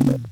you